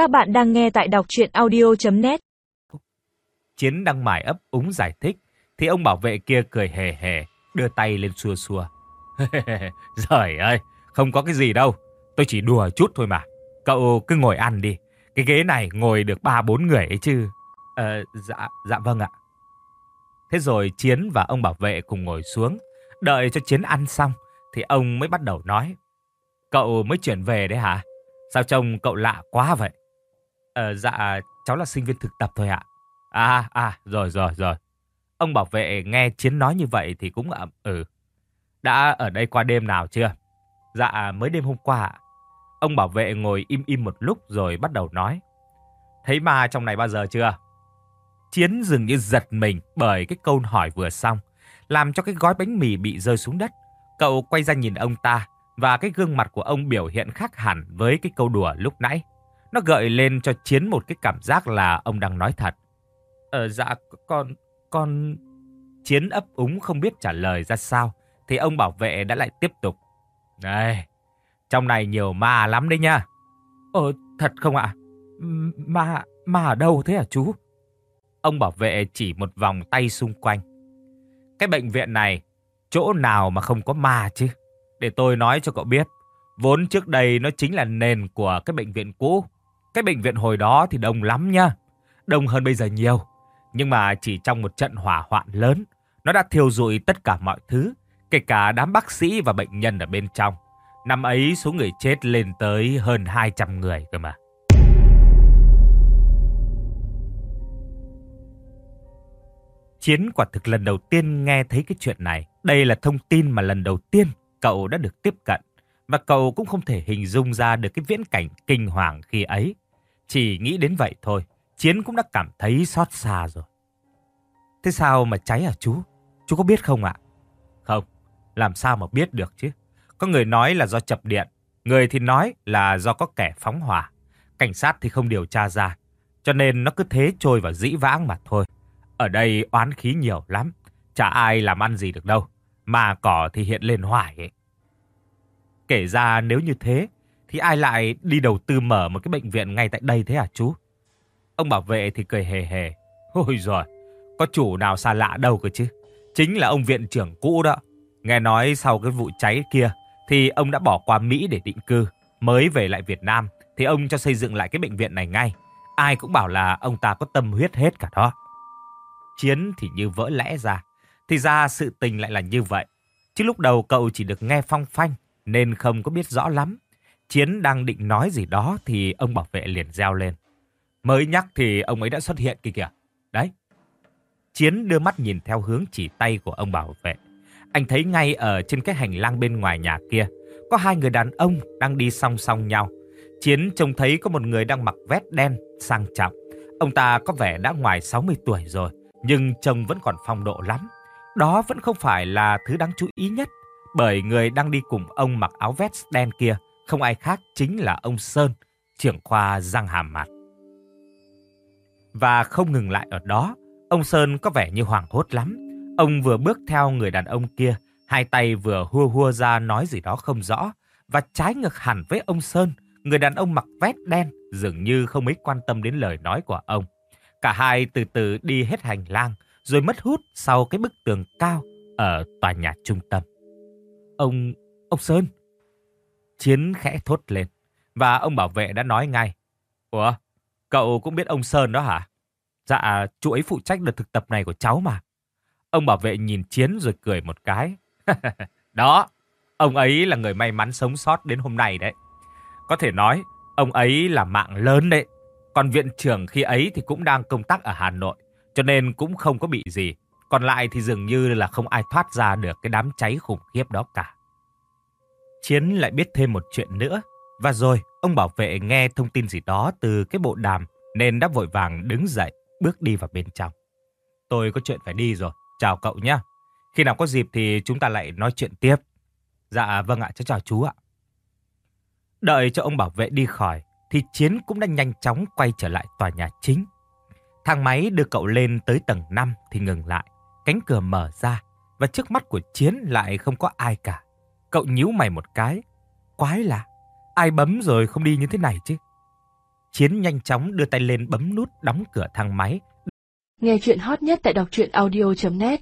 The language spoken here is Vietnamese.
Các bạn đang nghe tại đọc chuyện audio.net Chiến đang mải ấp úng giải thích, thì ông bảo vệ kia cười hề hề, đưa tay lên xua xua. Giời ơi, không có cái gì đâu, tôi chỉ đùa chút thôi mà. Cậu cứ ngồi ăn đi, cái ghế này ngồi được ba bốn người ấy chứ. Ờ, dạ, dạ vâng ạ. Thế rồi Chiến và ông bảo vệ cùng ngồi xuống, đợi cho Chiến ăn xong, thì ông mới bắt đầu nói. Cậu mới chuyển về đấy hả? Sao trông cậu lạ quá vậy? Ờ, dạ, cháu là sinh viên thực tập thôi ạ. À, à, rồi, rồi, rồi. Ông bảo vệ nghe Chiến nói như vậy thì cũng ậm ừ. Đã ở đây qua đêm nào chưa? Dạ, mới đêm hôm qua ạ. Ông bảo vệ ngồi im im một lúc rồi bắt đầu nói. Thấy ma trong này bao giờ chưa? Chiến dường như giật mình bởi cái câu hỏi vừa xong, làm cho cái gói bánh mì bị rơi xuống đất. Cậu quay ra nhìn ông ta, và cái gương mặt của ông biểu hiện khác hẳn với cái câu đùa lúc nãy. Nó gợi lên cho Chiến một cái cảm giác là ông đang nói thật. Ờ dạ, con, con... Chiến ấp úng không biết trả lời ra sao, thì ông bảo vệ đã lại tiếp tục. Này, trong này nhiều ma lắm đấy nha. Ờ, thật không ạ? Ma, ma ở đâu thế hả chú? Ông bảo vệ chỉ một vòng tay xung quanh. Cái bệnh viện này, chỗ nào mà không có ma chứ? Để tôi nói cho cậu biết, vốn trước đây nó chính là nền của cái bệnh viện cũ. Cái bệnh viện hồi đó thì đông lắm nha, đông hơn bây giờ nhiều. Nhưng mà chỉ trong một trận hỏa hoạn lớn, nó đã thiêu rụi tất cả mọi thứ, kể cả đám bác sĩ và bệnh nhân ở bên trong. Năm ấy số người chết lên tới hơn 200 người cơ mà. Chiến quả thực lần đầu tiên nghe thấy cái chuyện này. Đây là thông tin mà lần đầu tiên cậu đã được tiếp cận. Và cậu cũng không thể hình dung ra được cái viễn cảnh kinh hoàng khi ấy. Chỉ nghĩ đến vậy thôi, Chiến cũng đã cảm thấy xót xa rồi. Thế sao mà cháy à chú? Chú có biết không ạ? Không, làm sao mà biết được chứ? Có người nói là do chập điện, người thì nói là do có kẻ phóng hỏa. Cảnh sát thì không điều tra ra, cho nên nó cứ thế trôi vào dĩ vãng mà thôi. Ở đây oán khí nhiều lắm, chả ai làm ăn gì được đâu, mà cỏ thì hiện lên hoài ấy. Kể ra nếu như thế, thì ai lại đi đầu tư mở một cái bệnh viện ngay tại đây thế hả chú? Ông bảo vệ thì cười hề hề. Ôi rồi, có chủ nào xa lạ đâu cơ chứ. Chính là ông viện trưởng cũ đó. Nghe nói sau cái vụ cháy kia, thì ông đã bỏ qua Mỹ để định cư. Mới về lại Việt Nam, thì ông cho xây dựng lại cái bệnh viện này ngay. Ai cũng bảo là ông ta có tâm huyết hết cả đó. Chiến thì như vỡ lẽ ra. Thì ra sự tình lại là như vậy. Chứ lúc đầu cậu chỉ được nghe phong phanh, nên không có biết rõ lắm. Chiến đang định nói gì đó thì ông bảo vệ liền reo lên. Mới nhắc thì ông ấy đã xuất hiện kìa kìa. Đấy. Chiến đưa mắt nhìn theo hướng chỉ tay của ông bảo vệ. Anh thấy ngay ở trên cái hành lang bên ngoài nhà kia, có hai người đàn ông đang đi song song nhau. Chiến trông thấy có một người đang mặc vest đen, sang trọng. Ông ta có vẻ đã ngoài 60 tuổi rồi, nhưng trông vẫn còn phong độ lắm. Đó vẫn không phải là thứ đáng chú ý nhất, bởi người đang đi cùng ông mặc áo vest đen kia không ai khác chính là ông Sơn, trưởng khoa răng hàm mặt. Và không ngừng lại ở đó, ông Sơn có vẻ như hoảng hốt lắm. Ông vừa bước theo người đàn ông kia, hai tay vừa hua hua ra nói gì đó không rõ, và trái ngược hẳn với ông Sơn, người đàn ông mặc vest đen dường như không mấy quan tâm đến lời nói của ông. Cả hai từ từ đi hết hành lang, rồi mất hút sau cái bức tường cao ở tòa nhà trung tâm. Ông, ông Sơn. Chiến khẽ thốt lên, và ông bảo vệ đã nói ngay. Ủa, cậu cũng biết ông Sơn đó hả? Dạ, chú ấy phụ trách đợt thực tập này của cháu mà. Ông bảo vệ nhìn Chiến rồi cười một cái. đó, ông ấy là người may mắn sống sót đến hôm nay đấy. Có thể nói, ông ấy là mạng lớn đấy. Còn viện trưởng khi ấy thì cũng đang công tác ở Hà Nội, cho nên cũng không có bị gì. Còn lại thì dường như là không ai thoát ra được cái đám cháy khủng khiếp đó cả. Chiến lại biết thêm một chuyện nữa. Và rồi, ông bảo vệ nghe thông tin gì đó từ cái bộ đàm nên đã vội vàng đứng dậy, bước đi vào bên trong. Tôi có chuyện phải đi rồi. Chào cậu nhé. Khi nào có dịp thì chúng ta lại nói chuyện tiếp. Dạ vâng ạ, cháu chào chú ạ. Đợi cho ông bảo vệ đi khỏi, thì Chiến cũng đã nhanh chóng quay trở lại tòa nhà chính. Thang máy đưa cậu lên tới tầng 5 thì ngừng lại. Cánh cửa mở ra và trước mắt của Chiến lại không có ai cả. Cậu nhíu mày một cái. Quái lạ, ai bấm rồi không đi như thế này chứ? Chiến nhanh chóng đưa tay lên bấm nút đóng cửa thang máy. Nghe chuyện hot nhất tại đọc truyện audio.net